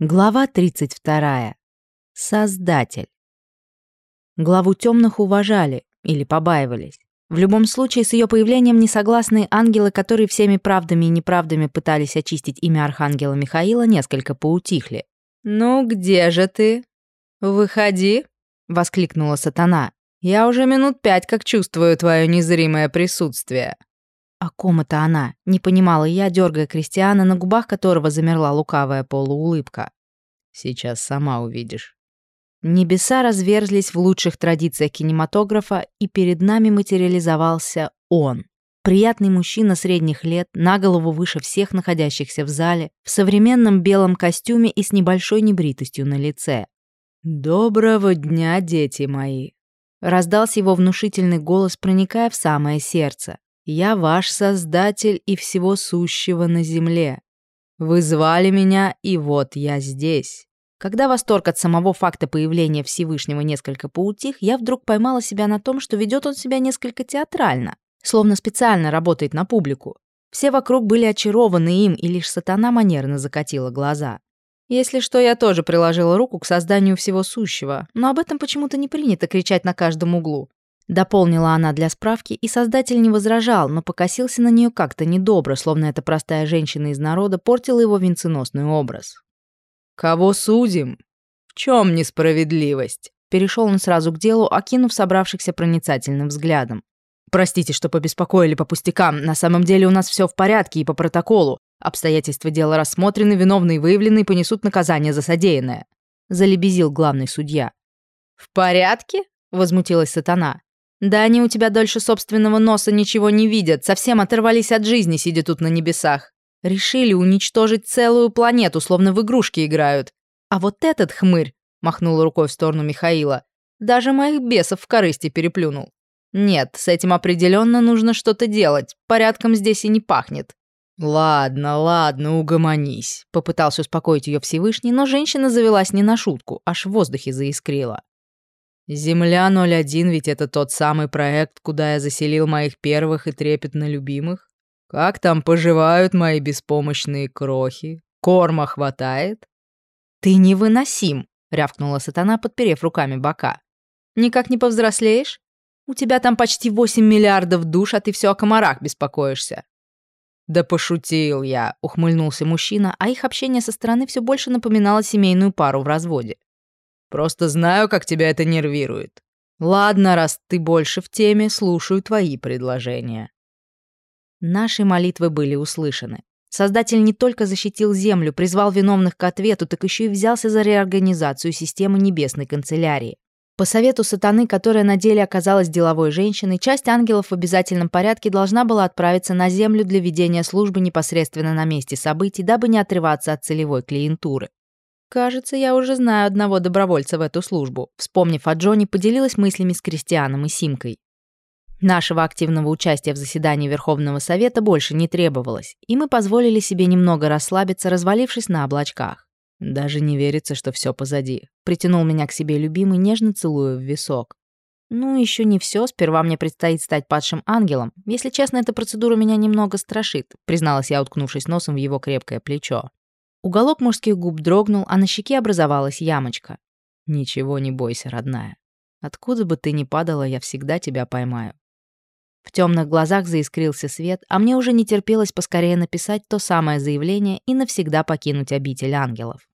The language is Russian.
Глава 32. Создатель. Главу темных уважали или побаивались. В любом случае, с ее появлением несогласные ангелы, которые всеми правдами и неправдами пытались очистить имя Архангела Михаила, несколько поутихли. «Ну где же ты? Выходи!» — воскликнула сатана. «Я уже минут пять как чувствую твое незримое присутствие». О ком это она? Не понимала я, дергая Кристиана, на губах которого замерла лукавая полуулыбка. Сейчас сама увидишь. Небеса разверзлись в лучших традициях кинематографа, и перед нами материализовался он. Приятный мужчина средних лет, на голову выше всех находящихся в зале, в современном белом костюме и с небольшой небритостью на лице. «Доброго дня, дети мои!» Раздался его внушительный голос, проникая в самое сердце. Я ваш Создатель и всего сущего на земле. Вы звали меня, и вот я здесь». Когда восторг от самого факта появления Всевышнего несколько поутих, я вдруг поймала себя на том, что ведет он себя несколько театрально, словно специально работает на публику. Все вокруг были очарованы им, и лишь сатана манерно закатила глаза. Если что, я тоже приложила руку к созданию всего сущего, но об этом почему-то не принято кричать на каждом углу. Дополнила она для справки, и создатель не возражал, но покосился на нее как-то недобро, словно эта простая женщина из народа портила его венценосный образ. «Кого судим? В чем несправедливость?» Перешел он сразу к делу, окинув собравшихся проницательным взглядом. «Простите, что побеспокоили по пустякам. На самом деле у нас все в порядке и по протоколу. Обстоятельства дела рассмотрены, виновные выявлены и понесут наказание за содеянное», — залебезил главный судья. «В порядке?» — возмутилась сатана. Да они у тебя дольше собственного носа ничего не видят, совсем оторвались от жизни, сидя тут на небесах. Решили уничтожить целую планету, словно в игрушки играют. А вот этот хмырь, махнула рукой в сторону Михаила, даже моих бесов в корысти переплюнул. Нет, с этим определенно нужно что-то делать, порядком здесь и не пахнет. «Ладно, ладно, угомонись», — попытался успокоить ее Всевышний, но женщина завелась не на шутку, аж в воздухе заискрила. «Земля-01 ведь это тот самый проект, куда я заселил моих первых и трепетно любимых? Как там поживают мои беспомощные крохи? Корма хватает?» «Ты невыносим!» — рявкнула сатана, подперев руками бока. «Никак не повзрослеешь? У тебя там почти 8 миллиардов душ, а ты все о комарах беспокоишься». «Да пошутил я», — ухмыльнулся мужчина, а их общение со стороны все больше напоминало семейную пару в разводе. Просто знаю, как тебя это нервирует. Ладно, раз ты больше в теме, слушаю твои предложения». Наши молитвы были услышаны. Создатель не только защитил Землю, призвал виновных к ответу, так еще и взялся за реорганизацию системы Небесной канцелярии. По совету сатаны, которая на деле оказалась деловой женщиной, часть ангелов в обязательном порядке должна была отправиться на Землю для ведения службы непосредственно на месте событий, дабы не отрываться от целевой клиентуры. Кажется, я уже знаю одного добровольца в эту службу. Вспомнив о Джонни, поделилась мыслями с Кристианом и Симкой. Нашего активного участия в заседании Верховного Совета больше не требовалось, и мы позволили себе немного расслабиться, развалившись на облачках. Даже не верится, что все позади. Притянул меня к себе любимый, нежно целуя в висок. Ну, еще не все. Сперва мне предстоит стать падшим ангелом. Если честно, эта процедура меня немного страшит, призналась я, уткнувшись носом в его крепкое плечо. Уголок мужских губ дрогнул, а на щеке образовалась ямочка. «Ничего не бойся, родная. Откуда бы ты ни падала, я всегда тебя поймаю». В темных глазах заискрился свет, а мне уже не терпелось поскорее написать то самое заявление и навсегда покинуть обитель ангелов.